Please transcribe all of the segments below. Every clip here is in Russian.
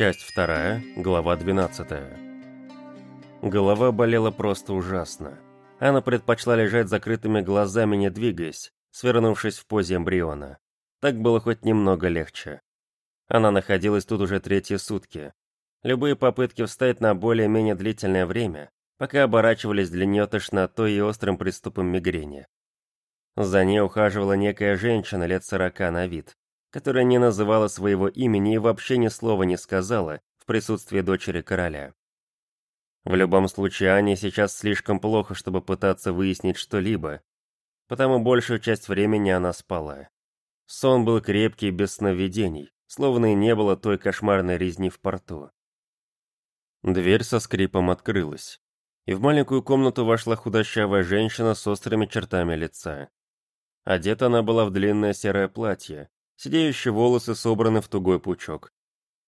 Часть вторая, глава 12. Голова болела просто ужасно. Она предпочла лежать закрытыми глазами, не двигаясь, свернувшись в позе эмбриона. Так было хоть немного легче. Она находилась тут уже третьи сутки. Любые попытки встать на более-менее длительное время пока оборачивались для нее тошнотой и острым приступом мигрени. За ней ухаживала некая женщина лет сорока на вид, которая не называла своего имени и вообще ни слова не сказала в присутствии дочери короля. В любом случае, Ане сейчас слишком плохо, чтобы пытаться выяснить что-либо, потому большую часть времени она спала. Сон был крепкий, без сновидений, словно и не было той кошмарной резни в порту. Дверь со скрипом открылась, и в маленькую комнату вошла худощавая женщина с острыми чертами лица. Одета она была в длинное серое платье, сидеющие волосы собраны в тугой пучок.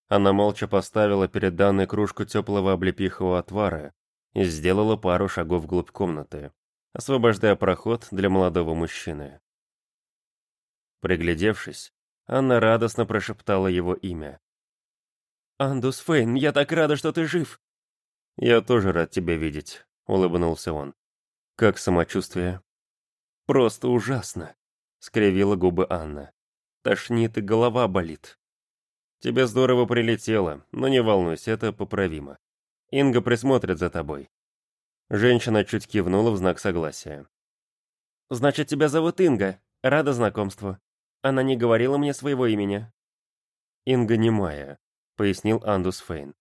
Она молча поставила перед данной кружку теплого облепихового отвара и сделала пару шагов вглубь комнаты, освобождая проход для молодого мужчины. Приглядевшись, Анна радостно прошептала его имя. «Андус Фейн, я так рада, что ты жив!» «Я тоже рад тебя видеть», — улыбнулся он. «Как самочувствие?» «Просто ужасно», — скривила губы Анна. «Тошнит и голова болит». «Тебе здорово прилетело, но не волнуйся, это поправимо. Инга присмотрит за тобой». Женщина чуть кивнула в знак согласия. «Значит, тебя зовут Инга. Рада знакомству. Она не говорила мне своего имени». «Инга Немая», — пояснил Андус Фейн.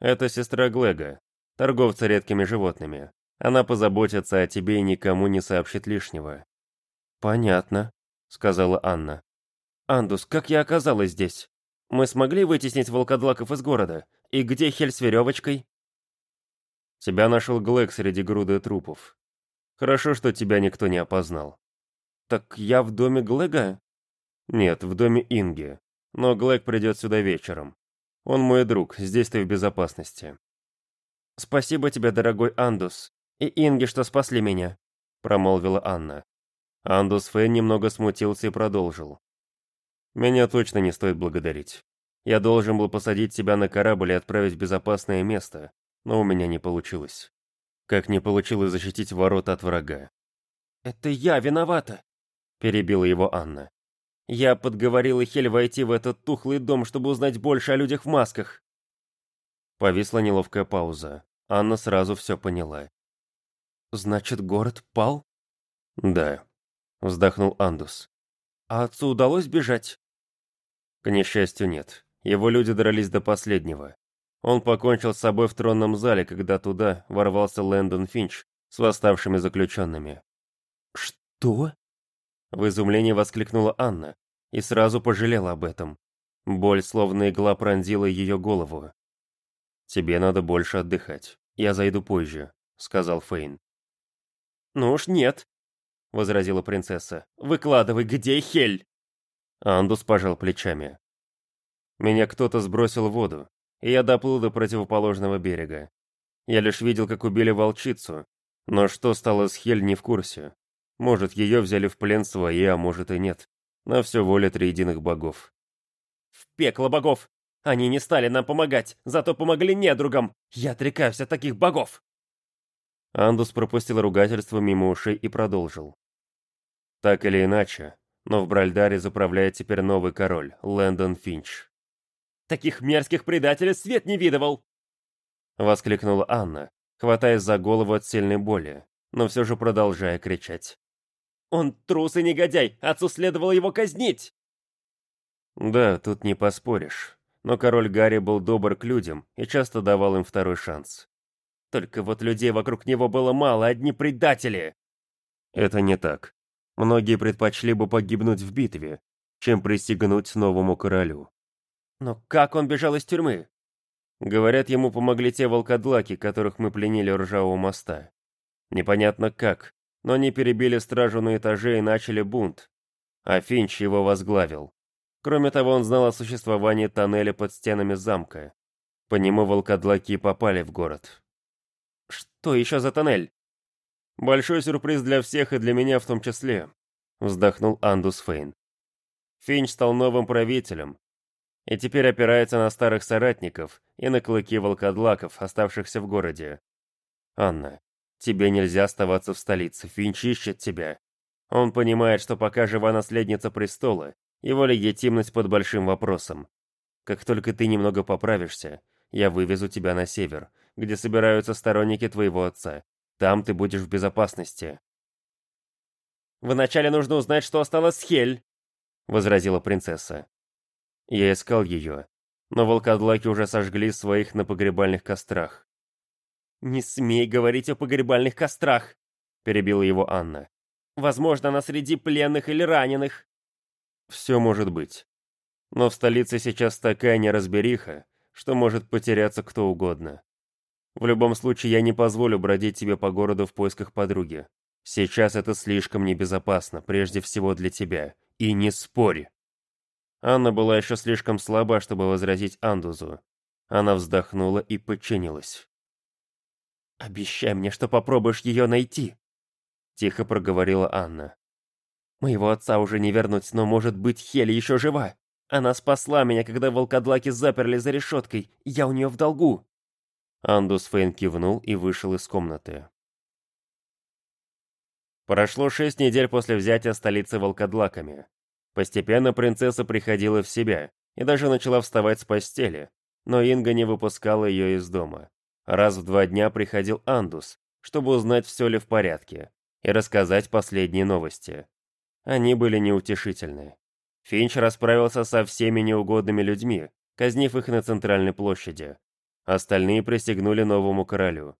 «Это сестра Глега, торговца редкими животными. Она позаботится о тебе и никому не сообщит лишнего». «Понятно», — сказала Анна. «Андус, как я оказалась здесь? Мы смогли вытеснить волкодлаков из города? И где Хель с веревочкой?» «Тебя нашел Глэк среди груды трупов. Хорошо, что тебя никто не опознал». «Так я в доме Глэга?» «Нет, в доме Инги. Но Глэк придет сюда вечером. Он мой друг, здесь ты в безопасности». «Спасибо тебе, дорогой Андус, и Инги, что спасли меня», — промолвила Анна. Андус Фейн немного смутился и продолжил. «Меня точно не стоит благодарить. Я должен был посадить тебя на корабль и отправить в безопасное место, но у меня не получилось. Как не получилось защитить ворота от врага». «Это я виновата», — перебила его Анна. «Я подговорила Хель войти в этот тухлый дом, чтобы узнать больше о людях в масках». Повисла неловкая пауза. Анна сразу все поняла. «Значит, город пал?» «Да», — вздохнул Андус. «А отцу удалось бежать?» «К несчастью, нет. Его люди дрались до последнего. Он покончил с собой в тронном зале, когда туда ворвался Лэндон Финч с восставшими заключенными». «Что?» В изумлении воскликнула Анна и сразу пожалела об этом. Боль, словно игла, пронзила ее голову. «Тебе надо больше отдыхать. Я зайду позже», — сказал Фейн. «Ну уж нет», — возразила принцесса. «Выкладывай, где Хель?» Андус пожал плечами. «Меня кто-то сбросил в воду, и я доплыл до противоположного берега. Я лишь видел, как убили волчицу, но что стало с Хель, не в курсе. Может, ее взяли в плен свои, а может и нет. На все воля триединых богов». «В пекло богов!» Они не стали нам помогать, зато помогли недругам. Я отрекаюсь от таких богов!» Андус пропустил ругательство мимо ушей и продолжил. «Так или иначе, но в Бральдаре заправляет теперь новый король, Лэндон Финч». «Таких мерзких предателей свет не видывал!» Воскликнула Анна, хватаясь за голову от сильной боли, но все же продолжая кричать. «Он трус и негодяй! Отцу следовало его казнить!» «Да, тут не поспоришь но король Гарри был добр к людям и часто давал им второй шанс. Только вот людей вокруг него было мало, одни предатели. Это не так. Многие предпочли бы погибнуть в битве, чем присягнуть новому королю. Но как он бежал из тюрьмы? Говорят, ему помогли те волкодлаки, которых мы пленили у ржавого моста. Непонятно как, но они перебили стражу на этаже и начали бунт. А Финч его возглавил. Кроме того, он знал о существовании тоннеля под стенами замка. По нему волкодлаки попали в город. «Что еще за тоннель?» «Большой сюрприз для всех и для меня в том числе», — вздохнул Андус Фейн. Финч стал новым правителем. И теперь опирается на старых соратников и на клыки волкодлаков, оставшихся в городе. Анна, тебе нельзя оставаться в столице, Финч ищет тебя. Он понимает, что пока жива наследница престола, его легитимность под большим вопросом. Как только ты немного поправишься, я вывезу тебя на север, где собираются сторонники твоего отца. Там ты будешь в безопасности. «Вначале нужно узнать, что осталось с Хель», — возразила принцесса. Я искал ее, но волкодлаки уже сожгли своих на погребальных кострах. «Не смей говорить о погребальных кострах», — перебила его Анна. «Возможно, она среди пленных или раненых». «Все может быть. Но в столице сейчас такая неразбериха, что может потеряться кто угодно. В любом случае, я не позволю бродить тебе по городу в поисках подруги. Сейчас это слишком небезопасно, прежде всего для тебя. И не спорь. Анна была еще слишком слаба, чтобы возразить Андузу. Она вздохнула и подчинилась. «Обещай мне, что попробуешь ее найти», — тихо проговорила Анна. «Моего отца уже не вернуть, но, может быть, Хели еще жива. Она спасла меня, когда волкодлаки заперли за решеткой. Я у нее в долгу». Андус Фейн кивнул и вышел из комнаты. Прошло шесть недель после взятия столицы волкодлаками. Постепенно принцесса приходила в себя и даже начала вставать с постели, но Инга не выпускала ее из дома. Раз в два дня приходил Андус, чтобы узнать, все ли в порядке, и рассказать последние новости. Они были неутешительны. Финч расправился со всеми неугодными людьми, казнив их на центральной площади. Остальные присягнули новому королю.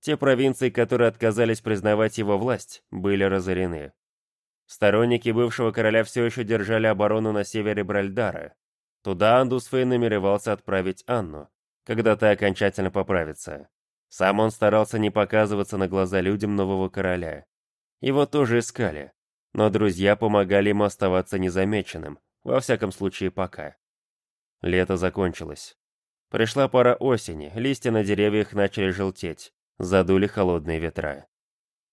Те провинции, которые отказались признавать его власть, были разорены. Сторонники бывшего короля все еще держали оборону на севере Бральдара. Туда Андусфей намеревался отправить Анну, когда та окончательно поправится. Сам он старался не показываться на глаза людям нового короля. Его тоже искали, но друзья помогали ему оставаться незамеченным, во всяком случае пока. Лето закончилось. Пришла пора осени, листья на деревьях начали желтеть, задули холодные ветра.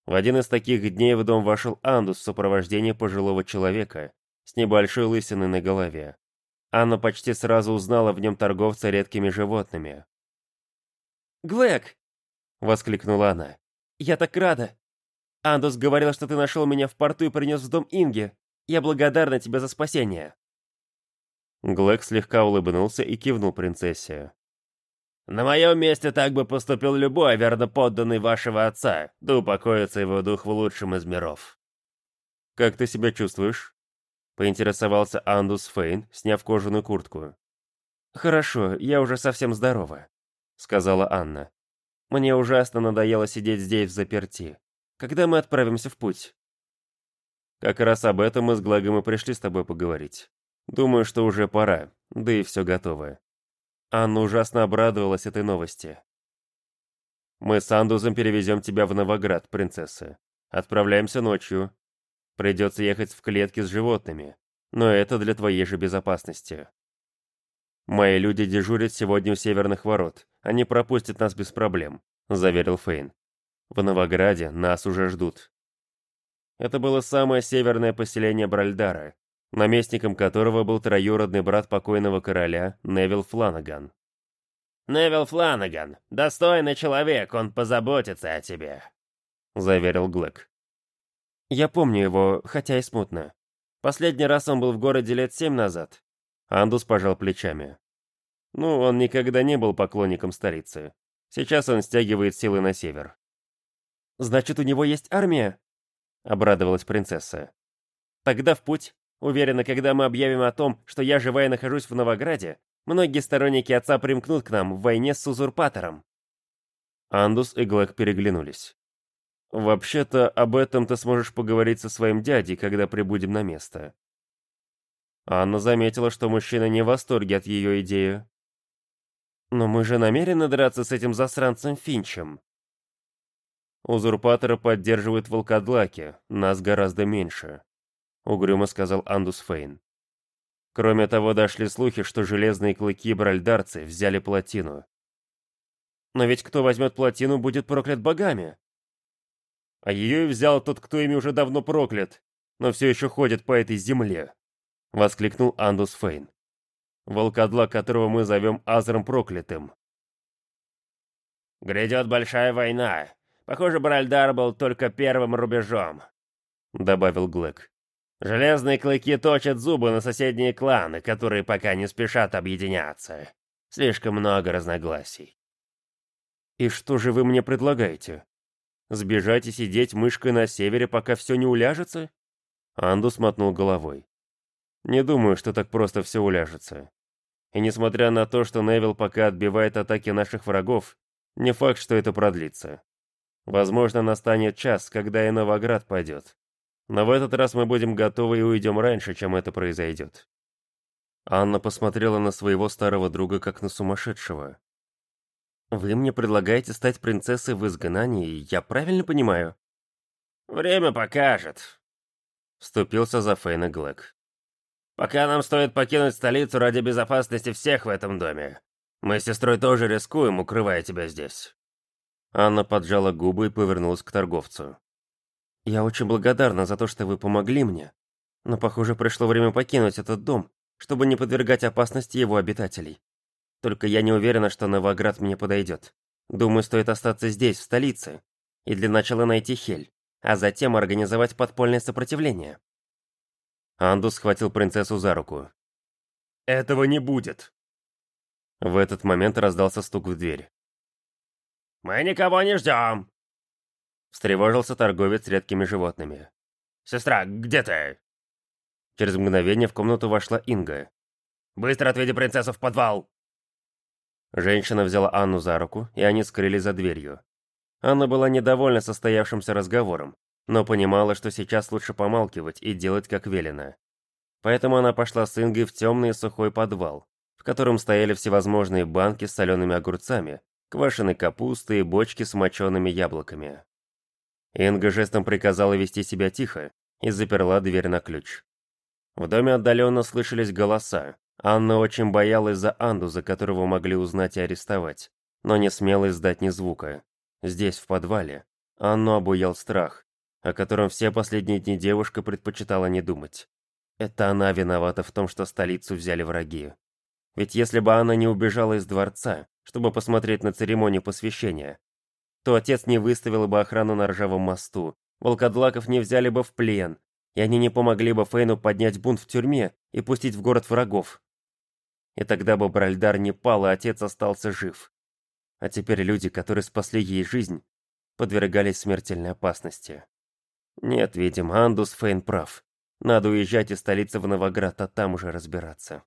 В один из таких дней в дом вошел Андус в сопровождении пожилого человека с небольшой лысиной на голове. Анна почти сразу узнала в нем торговца редкими животными. «Глэк!» — воскликнула она. «Я так рада! Андус говорил, что ты нашел меня в порту и принес в дом Инги. Я благодарна тебе за спасение». Глэк слегка улыбнулся и кивнул принцессе. «На моем месте так бы поступил любой верно подданный вашего отца, да упокоится его дух в лучшем из миров». «Как ты себя чувствуешь?» — поинтересовался Андус Фейн, сняв кожаную куртку. «Хорошо, я уже совсем здорова», — сказала Анна. «Мне ужасно надоело сидеть здесь в заперти. Когда мы отправимся в путь?» «Как раз об этом мы с Глагом и пришли с тобой поговорить. Думаю, что уже пора, да и все готово». Анна ужасно обрадовалась этой новости. «Мы с Андузом перевезем тебя в Новоград, принцесса. Отправляемся ночью. Придется ехать в клетке с животными, но это для твоей же безопасности. Мои люди дежурят сегодня у северных ворот. Они пропустят нас без проблем», — заверил Фейн. В Новограде нас уже ждут. Это было самое северное поселение Бральдара, наместником которого был троюродный брат покойного короля Невил Фланаган. «Невил Фланаган, достойный человек, он позаботится о тебе», — заверил Глэк. «Я помню его, хотя и смутно. Последний раз он был в городе лет семь назад». Андус пожал плечами. Ну, он никогда не был поклонником столицы. Сейчас он стягивает силы на север. «Значит, у него есть армия?» — обрадовалась принцесса. «Тогда в путь. Уверена, когда мы объявим о том, что я жива и нахожусь в Новограде, многие сторонники отца примкнут к нам в войне с узурпатором». Андус и Глэк переглянулись. «Вообще-то, об этом ты сможешь поговорить со своим дядей, когда прибудем на место». Анна заметила, что мужчина не в восторге от ее идеи. «Но мы же намерены драться с этим засранцем Финчем», Узурпатора поддерживают волкодлаки, нас гораздо меньше», — угрюмо сказал Андус Фейн. Кроме того, дошли слухи, что железные клыки бральдарцы взяли плотину. «Но ведь кто возьмет плотину, будет проклят богами». «А ее и взял тот, кто ими уже давно проклят, но все еще ходит по этой земле», — воскликнул Андус Фейн. волкодлак которого мы зовем Азром Проклятым. «Грядет большая война. Похоже, Бральдар был только первым рубежом», — добавил Глэк. «Железные клыки точат зубы на соседние кланы, которые пока не спешат объединяться. Слишком много разногласий». «И что же вы мне предлагаете? Сбежать и сидеть мышкой на севере, пока все не уляжется?» Андус мотнул головой. «Не думаю, что так просто все уляжется. И несмотря на то, что Невил пока отбивает атаки наших врагов, не факт, что это продлится. Возможно, настанет час, когда и Новоград пойдет. Но в этот раз мы будем готовы и уйдем раньше, чем это произойдет. Анна посмотрела на своего старого друга как на сумасшедшего. «Вы мне предлагаете стать принцессой в изгнании, я правильно понимаю?» «Время покажет», — вступился за Фейна Глэк. «Пока нам стоит покинуть столицу ради безопасности всех в этом доме. Мы с сестрой тоже рискуем, укрывая тебя здесь». Анна поджала губы и повернулась к торговцу. «Я очень благодарна за то, что вы помогли мне, но, похоже, пришло время покинуть этот дом, чтобы не подвергать опасности его обитателей. Только я не уверена, что Новоград мне подойдет. Думаю, стоит остаться здесь, в столице, и для начала найти Хель, а затем организовать подпольное сопротивление». Андус схватил принцессу за руку. «Этого не будет!» В этот момент раздался стук в дверь. «Мы никого не ждем!» Встревожился торговец редкими животными. «Сестра, где ты?» Через мгновение в комнату вошла Инга. «Быстро отведи принцессу в подвал!» Женщина взяла Анну за руку, и они скрылись за дверью. Анна была недовольна состоявшимся разговором, но понимала, что сейчас лучше помалкивать и делать как велено. Поэтому она пошла с Ингой в темный сухой подвал, в котором стояли всевозможные банки с солеными огурцами, квашеной капустой и бочки с мочеными яблоками. Инга жестом приказала вести себя тихо и заперла дверь на ключ. В доме отдаленно слышались голоса. Анна очень боялась за Анду, за которого могли узнать и арестовать, но не смела издать ни звука. Здесь, в подвале, Анну обуял страх, о котором все последние дни девушка предпочитала не думать. Это она виновата в том, что столицу взяли враги. Ведь если бы она не убежала из дворца, чтобы посмотреть на церемонию посвящения, то отец не выставил бы охрану на ржавом мосту, волкодлаков не взяли бы в плен, и они не помогли бы Фейну поднять бунт в тюрьме и пустить в город врагов. И тогда бы Бральдар не пал, и отец остался жив. А теперь люди, которые спасли ей жизнь, подвергались смертельной опасности. Нет, видимо, Андус Фейн прав. Надо уезжать из столицы в Новоград, а там уже разбираться.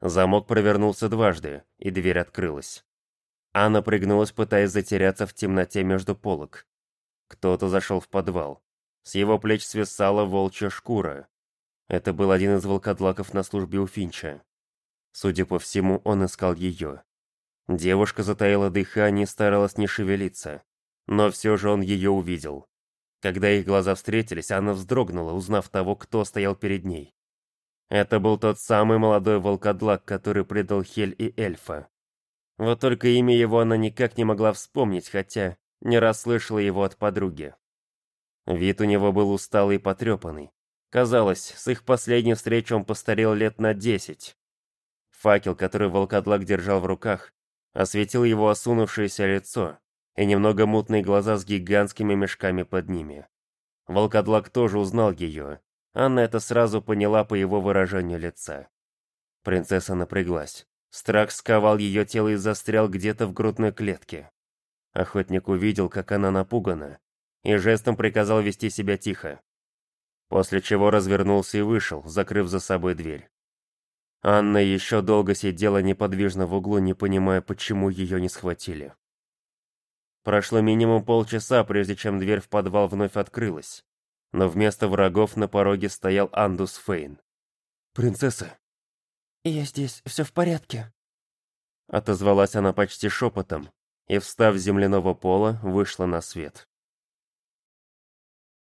Замок провернулся дважды, и дверь открылась. Анна пригнулась, пытаясь затеряться в темноте между полок. Кто-то зашел в подвал. С его плеч свисала волчья шкура. Это был один из волкодлаков на службе у Финча. Судя по всему, он искал ее. Девушка затаила дыхание и старалась не шевелиться. Но все же он ее увидел. Когда их глаза встретились, она вздрогнула, узнав того, кто стоял перед ней. Это был тот самый молодой волкодлак, который предал Хель и Эльфа. Вот только имя его она никак не могла вспомнить, хотя не раз слышала его от подруги. Вид у него был усталый и потрепанный. Казалось, с их последней встречи он постарел лет на десять. Факел, который волкодлак держал в руках, осветил его осунувшееся лицо и немного мутные глаза с гигантскими мешками под ними. Волкодлак тоже узнал ее, Анна это сразу поняла по его выражению лица. Принцесса напряглась. Страх сковал ее тело и застрял где-то в грудной клетке. Охотник увидел, как она напугана, и жестом приказал вести себя тихо. После чего развернулся и вышел, закрыв за собой дверь. Анна еще долго сидела неподвижно в углу, не понимая, почему ее не схватили. Прошло минимум полчаса, прежде чем дверь в подвал вновь открылась но вместо врагов на пороге стоял Андус Фейн. «Принцесса!» «Я здесь, все в порядке», — отозвалась она почти шепотом, и, встав с земляного пола, вышла на свет.